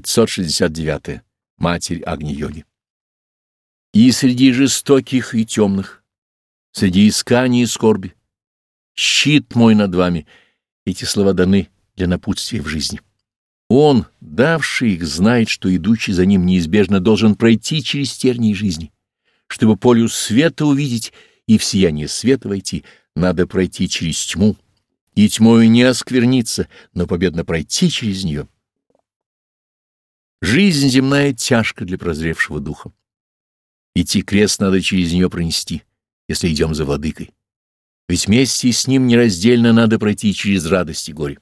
569. Матерь Агни-йоги. И среди жестоких и темных, среди исканий и скорби, щит мой над вами, эти слова даны для напутствия в жизни. Он, давший их, знает, что идущий за ним неизбежно должен пройти через тернии жизни. Чтобы полю света увидеть и в сияние света войти, надо пройти через тьму, и тьмою не оскверниться, но победно пройти через нее. Жизнь земная тяжка для прозревшего духа. Идти крест надо через нее пронести, если идем за владыкой. Ведь вместе с ним нераздельно надо пройти через радость и горе.